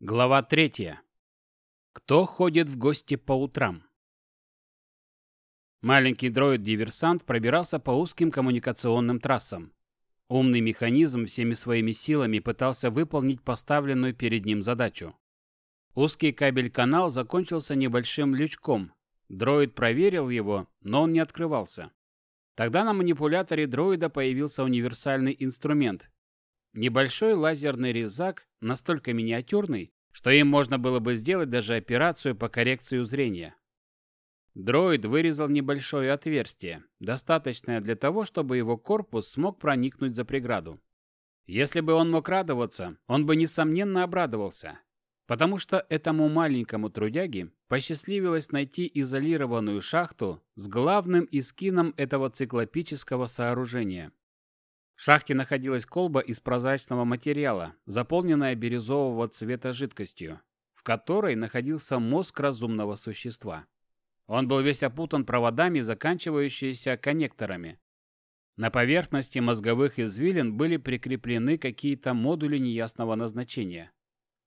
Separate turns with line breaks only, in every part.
Глава третья. Кто ходит в гости по утрам? Маленький дроид-диверсант пробирался по узким коммуникационным трассам. Умный механизм всеми своими силами пытался выполнить поставленную перед ним задачу. Узкий кабель-канал закончился небольшим лючком. Дроид проверил его, но он не открывался. Тогда на манипуляторе дроида появился универсальный инструмент, Небольшой лазерный резак, настолько миниатюрный, что им можно было бы сделать даже операцию по коррекции зрения. Дроид вырезал небольшое отверстие, достаточное для того, чтобы его корпус смог проникнуть за преграду. Если бы он мог радоваться, он бы несомненно обрадовался, потому что этому маленькому трудяге посчастливилось найти изолированную шахту с главным искином этого циклопического сооружения. В шахте находилась колба из прозрачного материала, заполненная бирюзового цвета жидкостью, в которой находился мозг разумного существа. Он был весь опутан проводами, заканчивающимися коннекторами. На поверхности мозговых извилин были прикреплены какие-то модули неясного назначения.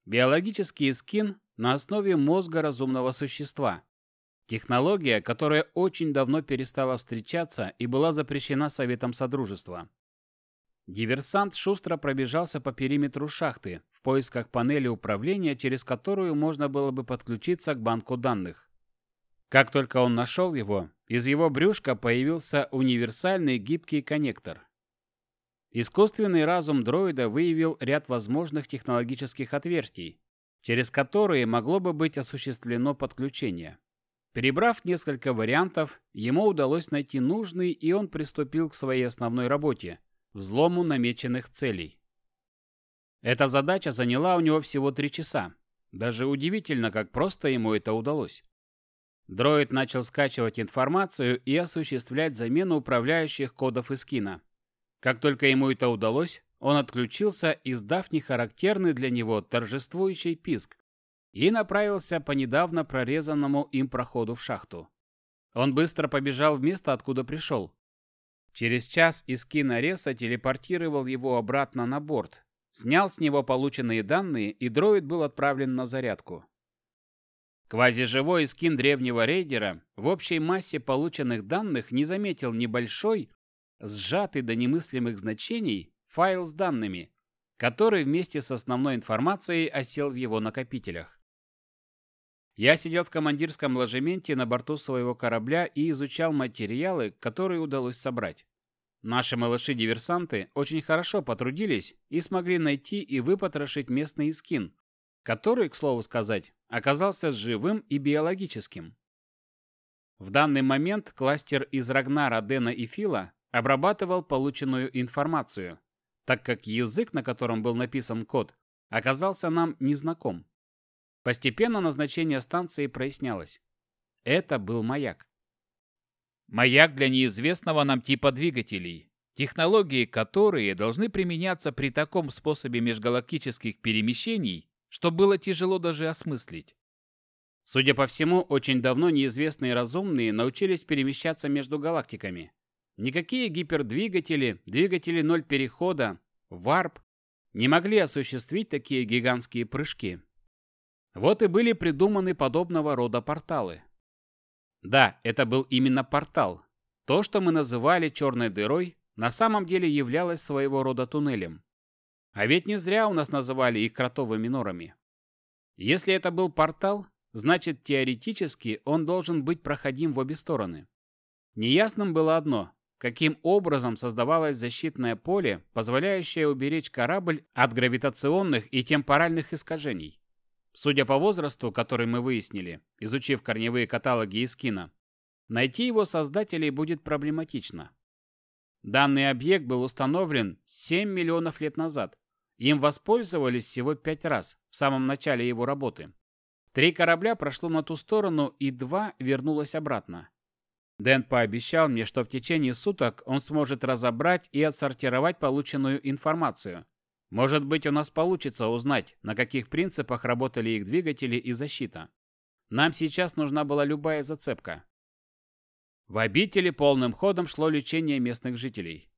Биологический скин на основе мозга разумного существа. Технология, которая очень давно перестала встречаться и была запрещена Советом Содружества. Диверсант шустро пробежался по периметру шахты в поисках панели управления, через которую можно было бы подключиться к банку данных. Как только он нашел его, из его брюшка появился универсальный гибкий коннектор. Искусственный разум дроида выявил ряд возможных технологических отверстий, через которые могло бы быть осуществлено подключение. Перебрав несколько вариантов, ему удалось найти нужный, и он приступил к своей основной работе – взлому намеченных целей. Эта задача заняла у него всего три часа. Даже удивительно, как просто ему это удалось. Дроид начал скачивать информацию и осуществлять замену управляющих кодов из кино. Как только ему это удалось, он отключился, издав нехарактерный для него торжествующий писк, и направился по недавно прорезанному им проходу в шахту. Он быстро побежал в место, откуда пришел. Через час Искин Ареса телепортировал его обратно на борт, снял с него полученные данные, и дроид был отправлен на зарядку. Квазиживой скин древнего рейдера в общей массе полученных данных не заметил небольшой, сжатый до немыслимых значений, файл с данными, который вместе с основной информацией осел в его накопителях. Я сидел в командирском ложементе на борту своего корабля и изучал материалы, которые удалось собрать. Наши малыши-диверсанты очень хорошо потрудились и смогли найти и выпотрошить местный скин, который, к слову сказать, оказался живым и биологическим. В данный момент кластер из Рагнара, Дэна и Фила обрабатывал полученную информацию, так как язык, на котором был написан код, оказался нам незнаком. Постепенно назначение станции прояснялось. Это был маяк. Маяк для неизвестного нам типа двигателей, технологии которые должны применяться при таком способе межгалактических перемещений, что было тяжело даже осмыслить. Судя по всему, очень давно неизвестные разумные научились перемещаться между галактиками. Никакие гипердвигатели, двигатели ноль перехода, варп не могли осуществить такие гигантские прыжки. Вот и были придуманы подобного рода порталы. Да, это был именно портал. То, что мы называли черной дырой, на самом деле являлось своего рода туннелем. А ведь не зря у нас называли их кротовыми норами. Если это был портал, значит теоретически он должен быть проходим в обе стороны. Неясным было одно – каким образом создавалось защитное поле, позволяющее уберечь корабль от гравитационных и темпоральных искажений. Судя по возрасту, который мы выяснили, изучив корневые каталоги Искина, найти его создателей будет проблематично. Данный объект был установлен 7 миллионов лет назад. Им воспользовались всего 5 раз в самом начале его работы. Три корабля прошло на ту сторону, и два вернулось обратно. Дэн пообещал мне, что в течение суток он сможет разобрать и отсортировать полученную информацию, может быть, у нас получится узнать, на каких принципах работали их двигатели и защита. Нам сейчас нужна была любая зацепка. В обители полным ходом шло лечение местных жителей.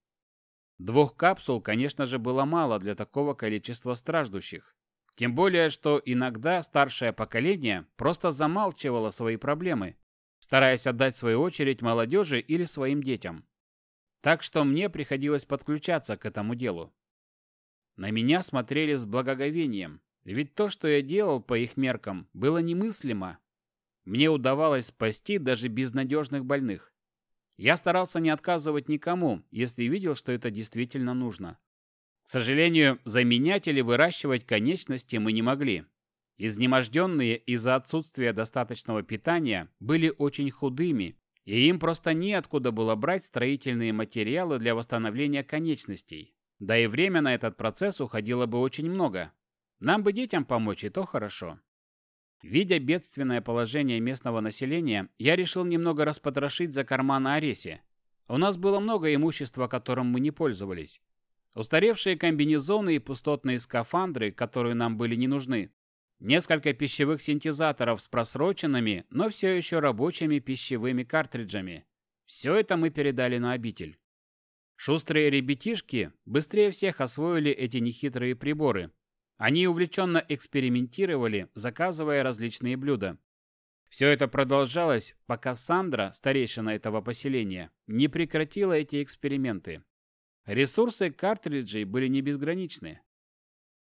Двух капсул, конечно же, было мало для такого количества страждущих. Тем более, что иногда старшее поколение просто замалчивало свои проблемы, стараясь отдать свою очередь молодежи или своим детям. Так что мне приходилось подключаться к этому делу. На меня смотрели с благоговением, ведь то, что я делал по их меркам, было немыслимо. Мне удавалось спасти даже безнадежных больных. Я старался не отказывать никому, если видел, что это действительно нужно. К сожалению, заменять или выращивать конечности мы не могли. Изнеможденные из-за отсутствия достаточного питания были очень худыми, и им просто неоткуда было брать строительные материалы для восстановления конечностей. Да и время на этот процесс уходило бы очень много. Нам бы детям помочь, и то хорошо. Видя бедственное положение местного населения, я решил немного распотрошить за карман на Аресе. У нас было много имущества, которым мы не пользовались. Устаревшие комбинезоны и пустотные скафандры, которые нам были не нужны. Несколько пищевых синтезаторов с просроченными, но все еще рабочими пищевыми картриджами. Все это мы передали на обитель. Шустрые ребятишки быстрее всех освоили эти нехитрые приборы. Они увлеченно экспериментировали, заказывая различные блюда. Все это продолжалось, пока Сандра, старейшина этого поселения, не прекратила эти эксперименты. Ресурсы картриджей были не безграничны.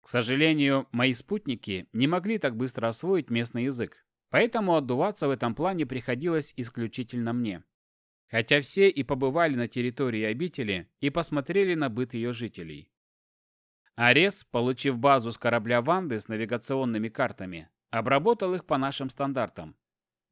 К сожалению, мои спутники не могли так быстро освоить местный язык, поэтому отдуваться в этом плане приходилось исключительно мне. Хотя все и побывали на территории обители и посмотрели на быт ее жителей. Арес, получив базу с корабля Ванды с навигационными картами, обработал их по нашим стандартам.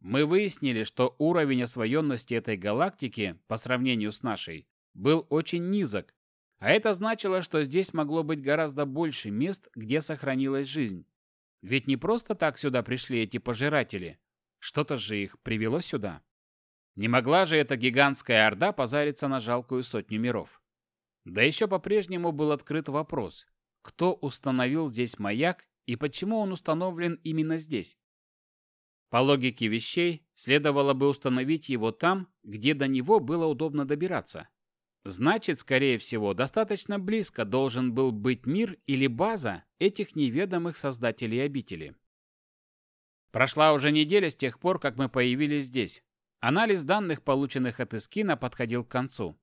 Мы выяснили, что уровень освоенности этой галактики по сравнению с нашей был очень низок, а это значило, что здесь могло быть гораздо больше мест, где сохранилась жизнь. Ведь не просто так сюда пришли эти пожиратели. Что-то же их привело сюда. Не могла же эта гигантская орда позариться на жалкую сотню миров. Да еще по-прежнему был открыт вопрос, кто установил здесь маяк и почему он установлен именно здесь. По логике вещей, следовало бы установить его там, где до него было удобно добираться. Значит, скорее всего, достаточно близко должен был быть мир или база этих неведомых создателей обители. Прошла уже неделя с тех пор, как мы появились здесь. Анализ данных, полученных от Искина, подходил к концу.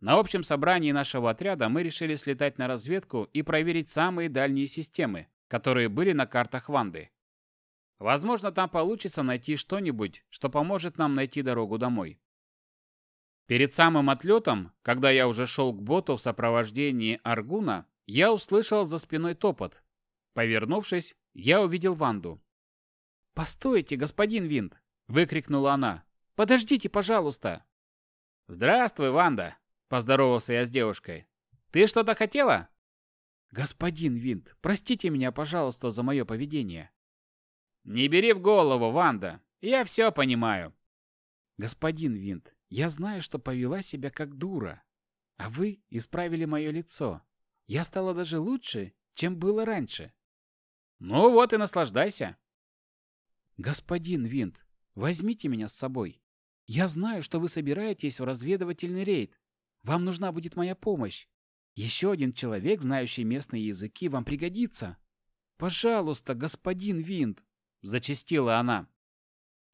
На общем собрании нашего отряда мы решили слетать на разведку и проверить самые дальние системы, которые были на картах Ванды. Возможно, там получится найти что-нибудь, что поможет нам найти дорогу домой. Перед самым отлетом, когда я уже шел к боту в сопровождении Аргуна, я услышал за спиной топот. Повернувшись, я увидел Ванду. «Постойте, господин Винт!» – выкрикнула она. «Подождите, пожалуйста!» «Здравствуй, Ванда!» – поздоровался я с девушкой. «Ты что-то хотела?» «Господин Винт, простите меня, пожалуйста, за мое поведение». «Не бери в голову, Ванда. Я все понимаю». «Господин Винт, я знаю, что повела себя как дура, а вы исправили мое лицо. Я стала даже лучше, чем было раньше. Ну вот и наслаждайся. Господин Винт, возьмите меня с собой. Я знаю, что вы собираетесь в разведывательный рейд. Вам нужна будет моя помощь. Еще один человек, знающий местные языки, вам пригодится. Пожалуйста, господин Винт, зачастила она.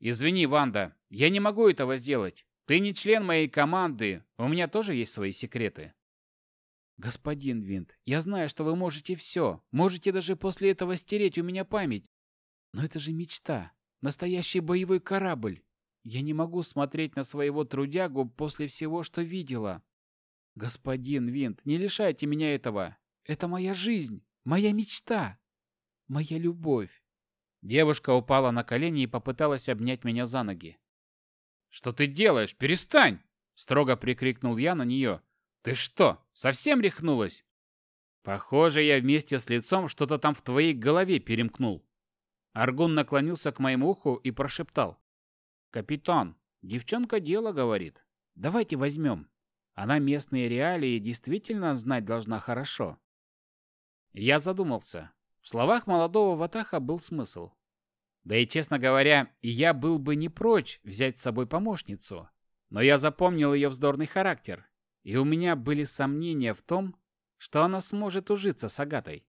Извини, Ванда, я не могу этого сделать. Ты не член моей команды, у меня тоже есть свои секреты. Господин Винт, я знаю, что вы можете все, можете даже после этого стереть у меня память. Но это же мечта, настоящий боевой корабль. Я не могу смотреть на своего трудягу после всего, что видела. Господин Винт, не лишайте меня этого. Это моя жизнь, моя мечта, моя любовь. Девушка упала на колени и попыталась обнять меня за ноги. «Что ты делаешь? Перестань!» — строго прикрикнул я на нее. «Ты что, совсем рехнулась?» «Похоже, я вместе с лицом что-то там в твоей голове перемкнул». Аргун наклонился к моему уху и прошептал. «Капитан, девчонка дело говорит. Давайте возьмем. Она местные реалии действительно знать должна хорошо». Я задумался. В словах молодого Ватаха был смысл. Да и, честно говоря, я был бы не прочь взять с собой помощницу. Но я запомнил ее вздорный характер, и у меня были сомнения в том, что она сможет ужиться с Агатой.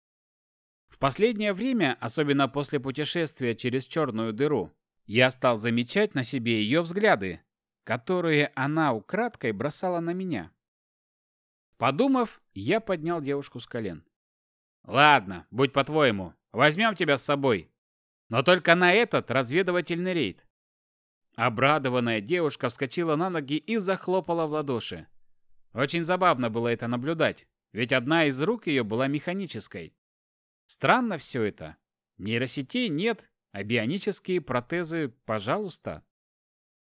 В последнее время, особенно после путешествия через черную дыру, я стал замечать на себе ее взгляды, которые она украдкой бросала на меня. Подумав, я поднял девушку с колен. «Ладно, будь по-твоему, возьмем тебя с собой. Но только на этот разведывательный рейд». Обрадованная девушка вскочила на ноги и захлопала в ладоши. Очень забавно было это наблюдать, ведь одна из рук ее была механической. Странно все это. Нейросетей нет, а бионические протезы, пожалуйста.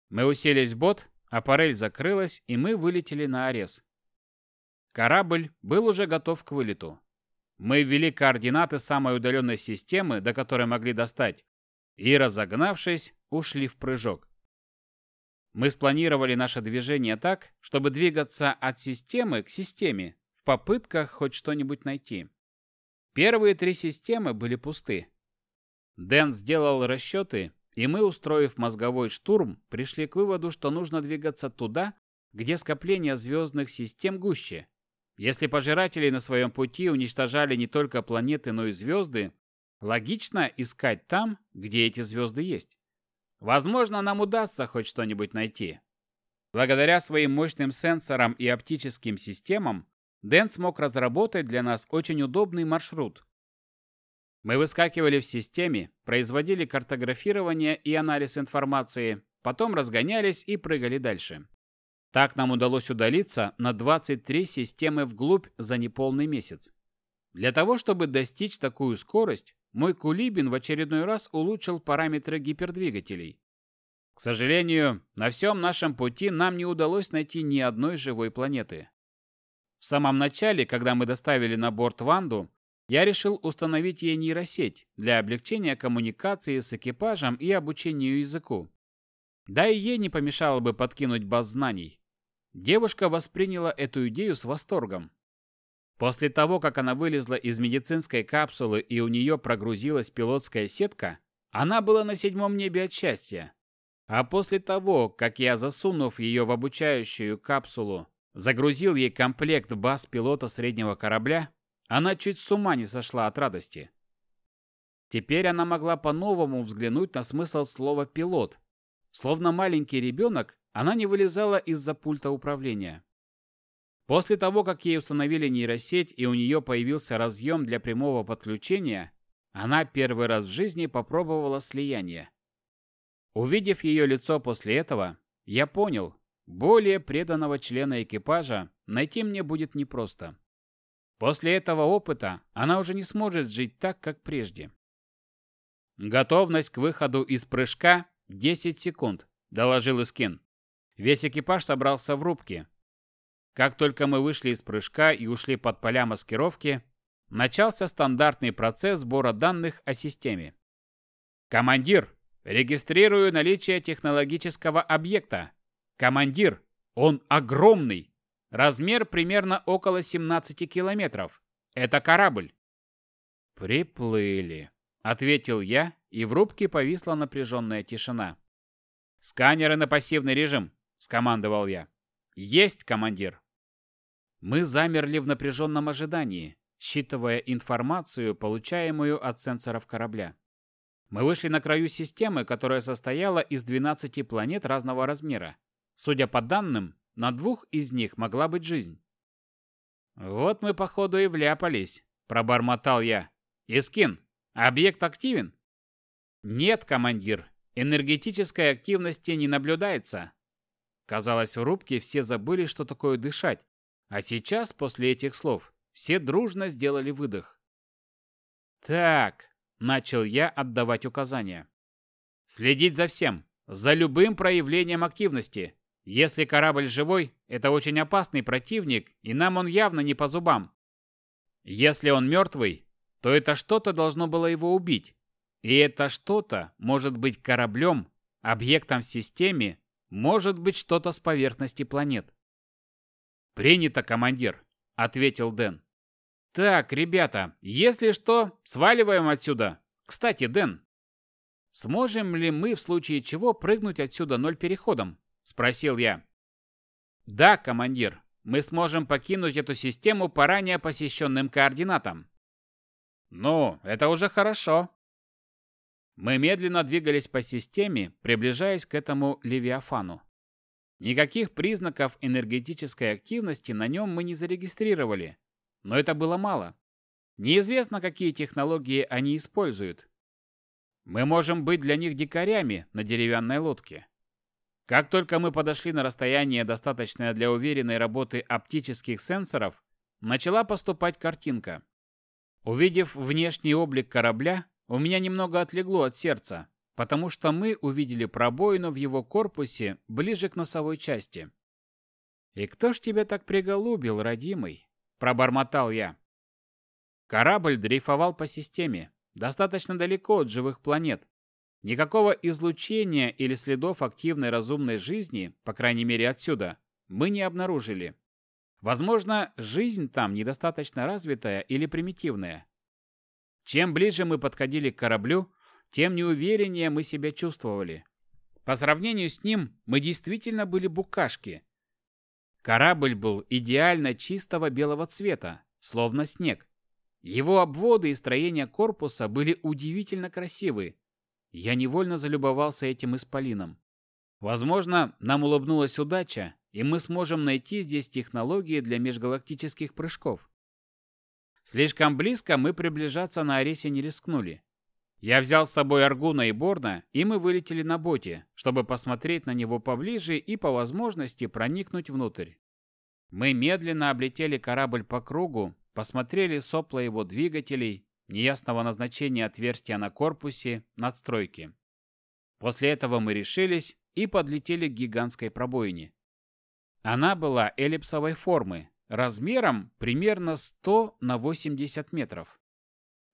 Мы уселись в бот, аппарель закрылась, и мы вылетели на Арес. Корабль был уже готов к вылету. Мы ввели координаты самой удаленной системы, до которой могли достать, и, разогнавшись, ушли в прыжок. Мы спланировали наше движение так, чтобы двигаться от системы к системе в попытках хоть что-нибудь найти. Первые три системы были пусты. Дэн сделал расчеты, и мы, устроив мозговой штурм, пришли к выводу, что нужно двигаться туда, где скопление звездных систем гуще, если пожиратели на своем пути уничтожали не только планеты, но и звезды, логично искать там, где эти звезды есть. Возможно, нам удастся хоть что-нибудь найти. Благодаря своим мощным сенсорам и оптическим системам, Дэн смог разработать для нас очень удобный маршрут. Мы выскакивали в системе, производили картографирование и анализ информации, потом разгонялись и прыгали дальше. Так нам удалось удалиться на 23 системы вглубь за неполный месяц. Для того, чтобы достичь такую скорость, мой Кулибин в очередной раз улучшил параметры гипердвигателей. К сожалению, на всем нашем пути нам не удалось найти ни одной живой планеты. В самом начале, когда мы доставили на борт Ванду, я решил установить ей нейросеть для облегчения коммуникации с экипажем и обучению языку. Да и ей не помешало бы подкинуть баз знаний. Девушка восприняла эту идею с восторгом. После того, как она вылезла из медицинской капсулы и у нее прогрузилась пилотская сетка, она была на седьмом небе от счастья. А после того, как я, засунув ее в обучающую капсулу, загрузил ей комплект баз пилота среднего корабля, она чуть с ума не сошла от радости. Теперь она могла по-новому взглянуть на смысл слова «пилот». Словно маленький ребенок, она не вылезала из-за пульта управления. После того, как ей установили нейросеть и у нее появился разъем для прямого подключения, она первый раз в жизни попробовала слияние. Увидев ее лицо после этого, я понял, более преданного члена экипажа найти мне будет непросто. После этого опыта она уже не сможет жить так, как прежде. Готовность к выходу из прыжка 10 секунд, доложил Искин. Весь экипаж собрался в рубке. Как только мы вышли из прыжка и ушли под поля маскировки, начался стандартный процесс сбора данных о системе. «Командир, регистрирую наличие технологического объекта. Командир, он огромный. Размер примерно около 17 километров. Это корабль». «Приплыли», — ответил я, и в рубке повисла напряженная тишина. «Сканеры на пассивный режим. — скомандовал я. «Есть, командир!» Мы замерли в напряженном ожидании, считывая информацию, получаемую от сенсоров корабля. Мы вышли на краю системы, которая состояла из 12 планет разного размера. Судя по данным, на двух из них могла быть жизнь. «Вот мы, походу, и вляпались», — пробормотал я. «Искин, объект активен?» «Нет, командир, энергетической активности не наблюдается. Казалось, в рубке все забыли, что такое дышать. А сейчас, после этих слов, все дружно сделали выдох. «Так», — начал я отдавать указания. «Следить за всем, за любым проявлением активности. Если корабль живой, это очень опасный противник, и нам он явно не по зубам. Если он мертвый, то это что-то должно было его убить. И это что-то может быть кораблем, объектом в системе, может быть, что-то с поверхности планет. «Принято, командир», — ответил Дэн. «Так, ребята, если что, сваливаем отсюда. Кстати, Дэн, сможем ли мы в случае чего прыгнуть отсюда ноль переходом?» — спросил я. «Да, командир, мы сможем покинуть эту систему по ранее посещенным координатам». Ну, это уже хорошо. Мы медленно двигались по системе, приближаясь к этому Левиафану. Никаких признаков энергетической активности на нем мы не зарегистрировали, но это было мало. Неизвестно, какие технологии они используют. Мы можем быть для них дикарями на деревянной лодке. Как только мы подошли на расстояние, достаточное для уверенной работы оптических сенсоров, начала поступать картинка. Увидев внешний облик корабля, у меня немного отлегло от сердца, потому что мы увидели пробоину в его корпусе ближе к носовой части. «И кто ж тебя так приголубил, родимый?» – пробормотал я. Корабль дрейфовал по системе, достаточно далеко от живых планет. Никакого излучения или следов активной разумной жизни, по крайней мере отсюда, мы не обнаружили. Возможно, жизнь там недостаточно развитая или примитивная. Чем ближе мы подходили к кораблю, тем неувереннее мы себя чувствовали. По сравнению с ним мы действительно были букашки. Корабль был идеально чистого белого цвета, словно снег. Его обводы и строение корпуса были удивительно красивы. Я невольно залюбовался этим исполином. Возможно, нам улыбнулась удача, и мы сможем найти здесь технологии для межгалактических прыжков. Слишком близко мы приближаться на Аресе не рискнули. Я взял с собой Аргуна и Борна, и мы вылетели на боте, чтобы посмотреть на него поближе и по возможности проникнуть внутрь. Мы медленно облетели корабль по кругу, посмотрели сопла его двигателей, неясного назначения отверстия на корпусе, надстройки. После этого мы решились и подлетели к гигантской пробоине. Она была эллипсовой формы, размером примерно 100 на 80 метров.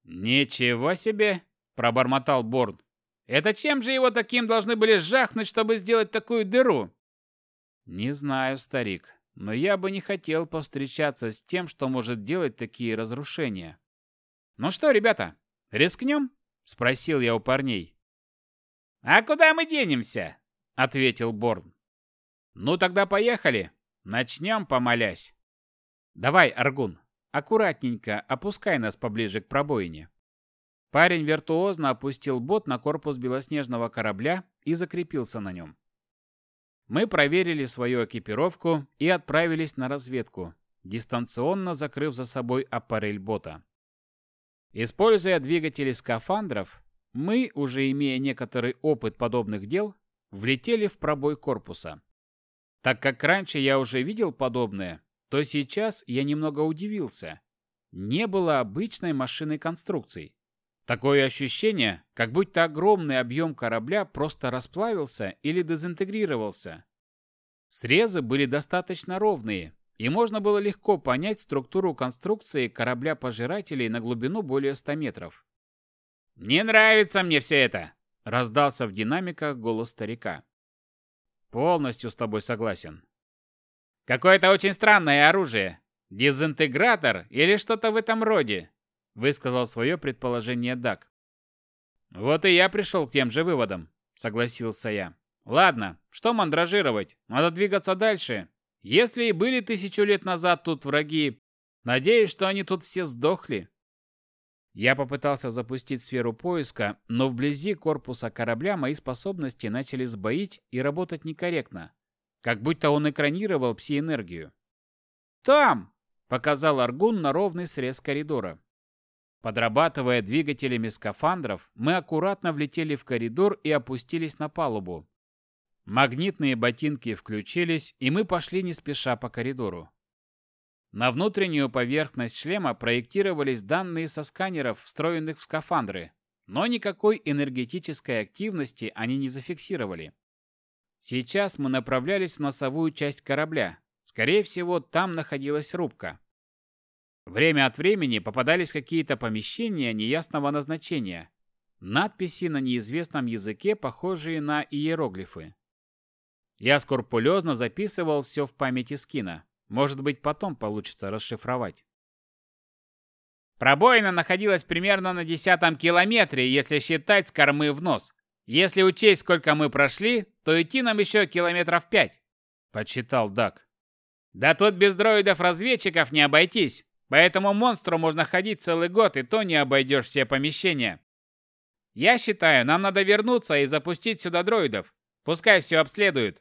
«Ничего себе!» – пробормотал Борн. «Это чем же его таким должны были жахнуть, чтобы сделать такую дыру?» «Не знаю, старик, но я бы не хотел повстречаться с тем, что может делать такие разрушения». «Ну что, ребята, рискнем?» – спросил я у парней. «А куда мы денемся?» – ответил Борн. Ну тогда поехали. Начнем, помолясь. Давай, Аргун, аккуратненько опускай нас поближе к пробоине. Парень виртуозно опустил бот на корпус белоснежного корабля и закрепился на нем. Мы проверили свою экипировку и отправились на разведку, дистанционно закрыв за собой аппарель бота. Используя двигатели скафандров, мы, уже имея некоторый опыт подобных дел, влетели в пробой корпуса. Так как раньше я уже видел подобное, то сейчас я немного удивился. Не было обычной машины конструкций. Такое ощущение, как будто огромный объем корабля просто расплавился или дезинтегрировался. Срезы были достаточно ровные, и можно было легко понять структуру конструкции корабля-пожирателей на глубину более 100 метров. «Не нравится мне все это!» – раздался в динамиках голос старика. Полностью с тобой согласен. Какое-то очень странное оружие. Дезинтегратор или что-то в этом роде, высказал свое предположение Дак. Вот и я пришел к тем же выводам, согласился я. Ладно, что мандражировать? Надо двигаться дальше. Если и были тысячу лет назад тут враги, надеюсь, что они тут все сдохли. Я попытался запустить сферу поиска, но вблизи корпуса корабля мои способности начали сбоить и работать некорректно, как будто он экранировал пси-энергию. «Там!» – показал Аргун на ровный срез коридора. Подрабатывая двигателями скафандров, мы аккуратно влетели в коридор и опустились на палубу. Магнитные ботинки включились, и мы пошли не спеша по коридору. На внутреннюю поверхность шлема проектировались данные со сканеров, встроенных в скафандры, но никакой энергетической активности они не зафиксировали. Сейчас мы направлялись в носовую часть корабля. Скорее всего, там находилась рубка. Время от времени попадались какие-то помещения неясного назначения. Надписи на неизвестном языке, похожие на иероглифы. Я скрупулезно записывал все в памяти скина. Может быть, потом получится расшифровать. Пробоина находилась примерно на десятом километре, если считать с кормы в нос. Если учесть, сколько мы прошли, то идти нам еще километров пять, подсчитал Дак. Да тут без дроидов-разведчиков не обойтись.
По этому монстру можно ходить целый год, и то не обойдешь все помещения. Я считаю, нам надо вернуться и запустить сюда дроидов. Пускай все обследуют.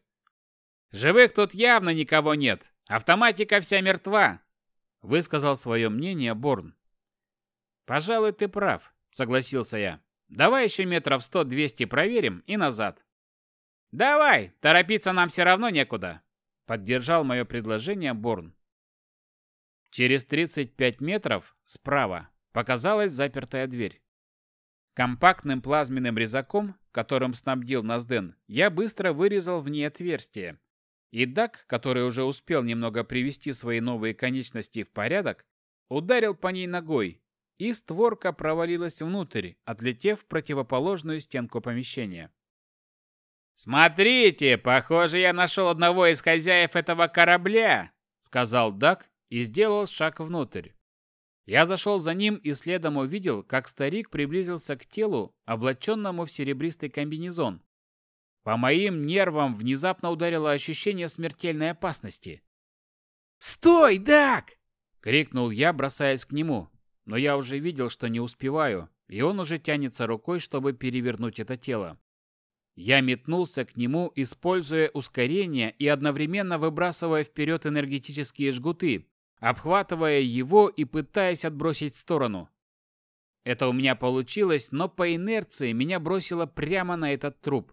Живых тут явно никого нет. Автоматика вся мертва, высказал свое мнение Борн. Пожалуй, ты прав, согласился я. Давай еще метров сто-двести проверим и назад. Давай, торопиться нам все равно некуда, поддержал мое предложение Борн. Через 35 метров справа показалась запертая дверь. Компактным плазменным резаком, которым снабдил нас Дэн, я быстро вырезал в ней отверстие. И Дак, который уже успел немного привести свои новые конечности в порядок, ударил по ней ногой, и створка провалилась внутрь, отлетев в противоположную стенку помещения. «Смотрите, похоже, я нашел одного из хозяев этого корабля», — сказал Дак, и сделал шаг внутрь. Я зашел за ним и следом увидел, как старик приблизился к телу, облаченному в серебристый комбинезон. По моим нервам внезапно ударило ощущение смертельной опасности. «Стой, Дак!» — крикнул я, бросаясь к нему. Но я уже видел, что не успеваю, и он уже тянется рукой, чтобы перевернуть это тело. Я метнулся к нему, используя ускорение и одновременно выбрасывая вперед энергетические жгуты, обхватывая его и пытаясь отбросить в сторону. Это у меня получилось, но по инерции меня бросило прямо на этот труп.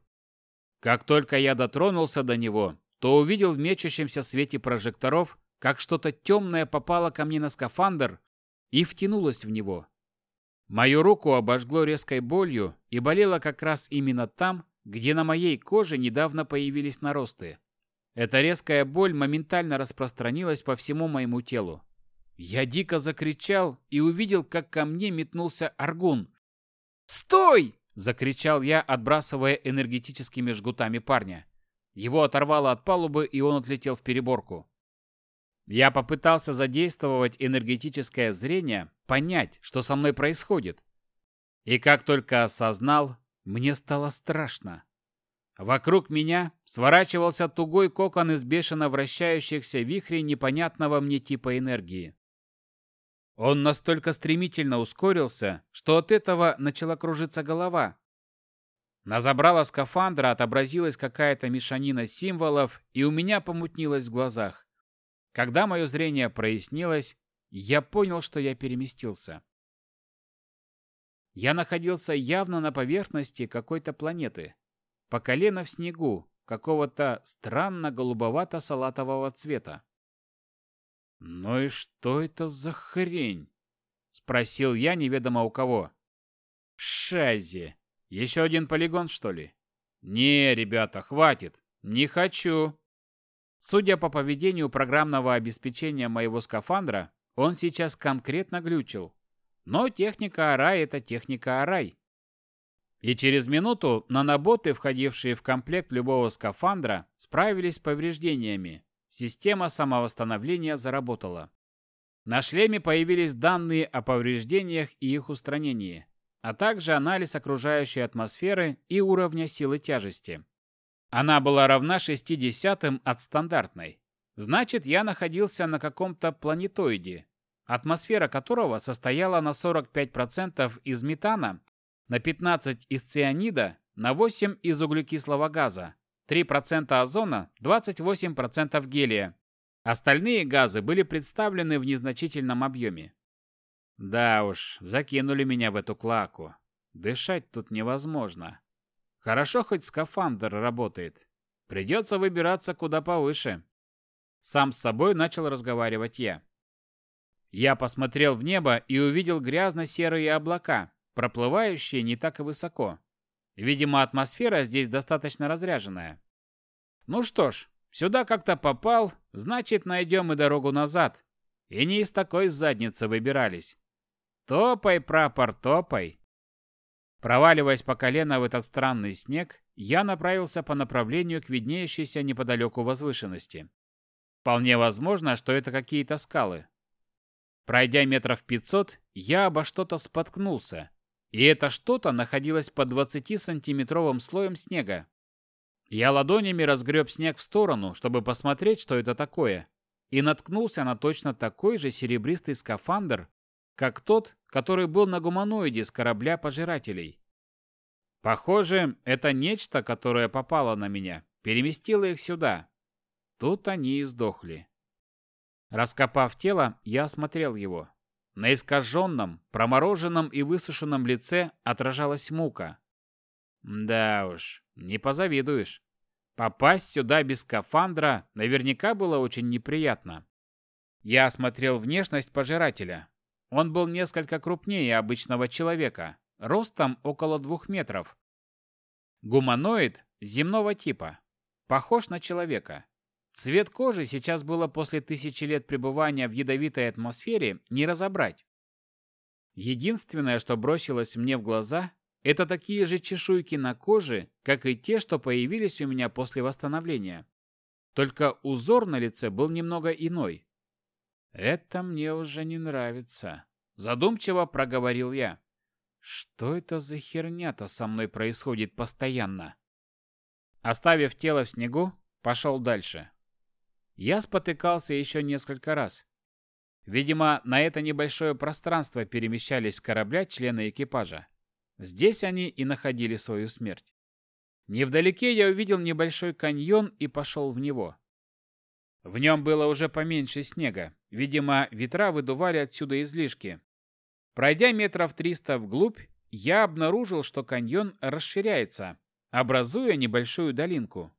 Как только я дотронулся до него, то увидел в мечущемся свете прожекторов, как что-то темное попало ко мне на скафандр и втянулось в него. Мою руку обожгло резкой болью и болело как раз именно там, где на моей коже недавно появились наросты. Эта резкая боль моментально распространилась по всему моему телу. Я дико закричал и увидел, как ко мне метнулся Аргун. «Стой!» – закричал я, отбрасывая энергетическими жгутами парня. Его оторвало от палубы, и он отлетел в переборку. Я попытался задействовать энергетическое зрение, понять, что со мной происходит. И как только осознал, мне стало страшно. Вокруг меня сворачивался тугой кокон из бешено вращающихся вихрей непонятного мне типа энергии. Он настолько стремительно ускорился, что от этого начала кружиться голова. На забрало скафандра отобразилась какая-то мешанина символов, и у меня помутнилось в глазах. Когда мое зрение прояснилось, я понял, что я переместился. Я находился явно на поверхности какой-то планеты по колено в снегу, какого-то странно голубовато-салатового цвета. «Ну и что это за хрень?» — спросил я неведомо у кого. «Шази! Еще один полигон, что ли?» «Не, ребята, хватит! Не хочу!» Судя по поведению программного обеспечения моего скафандра, он сейчас конкретно глючил. Но техника Арай — это техника Арай. И через минуту наноботы, входившие в комплект любого скафандра, справились с повреждениями. Система самовосстановления заработала. На шлеме появились данные о повреждениях и их устранении, а также анализ окружающей атмосферы и уровня силы тяжести. Она была равна 60 от стандартной. Значит, я находился на каком-то планетоиде, атмосфера которого состояла на 45% из метана на 15 из цианида, на 8 из углекислого газа, 3% озона, 28% гелия. Остальные газы были представлены в незначительном объеме. Да уж, закинули меня в эту клаку. Дышать тут невозможно. Хорошо хоть скафандр работает. Придется выбираться куда повыше. Сам с собой начал разговаривать я. Я посмотрел в небо и увидел грязно-серые облака, проплывающие не так и высоко. Видимо, атмосфера здесь достаточно разряженная. Ну что ж, сюда как-то попал, значит, найдем и дорогу назад. И не из такой задницы выбирались. Топай, прапор, топай. Проваливаясь по колено в этот странный снег, я направился по направлению к виднеющейся неподалеку возвышенности. Вполне возможно, что это какие-то скалы. Пройдя метров пятьсот, я обо что-то споткнулся и это что-то находилось под 20-сантиметровым слоем снега. Я ладонями разгреб снег в сторону, чтобы посмотреть, что это такое. и наткнулся на точно такой же серебристый скафандр, как тот, который был на гуманоиде с корабля пожирателей. Похоже, это нечто, которое попало на меня, переместило их сюда. Тут они и сдохли. Раскопав тело, я осмотрел его. На искаженном, промороженном и высушенном лице отражалась мука. Да уж, не позавидуешь. Попасть сюда без скафандра наверняка было очень неприятно. Я осмотрел внешность пожирателя. Он был несколько крупнее обычного человека, ростом около двух метров. Гуманоид земного типа. Похож на человека. Цвет кожи сейчас было после тысячи лет пребывания в ядовитой атмосфере не разобрать. Единственное, что бросилось мне в глаза, это такие же чешуйки на коже, как и те, что появились у меня после восстановления. Только узор на лице был немного иной. Это мне уже не нравится, задумчиво проговорил я. Что это за херня-то со мной происходит постоянно? Оставив тело в снегу, пошел дальше. Я спотыкался еще несколько раз. Видимо, на это небольшое пространство перемещались корабля члены экипажа. Здесь они и находили свою смерть. Невдалеке я увидел небольшой каньон и пошел в него. В нем было уже поменьше снега. Видимо, ветра выдували отсюда излишки. Пройдя метров триста вглубь, я обнаружил, что каньон расширяется, образуя небольшую долинку.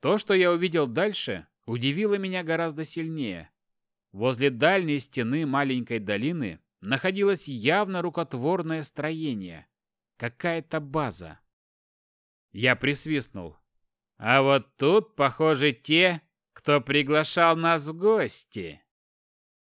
То, что я увидел дальше, удивило меня гораздо сильнее. Возле дальней стены маленькой долины находилось явно рукотворное строение. Какая-то база. Я присвистнул. А вот тут, похоже, те, кто приглашал нас в гости.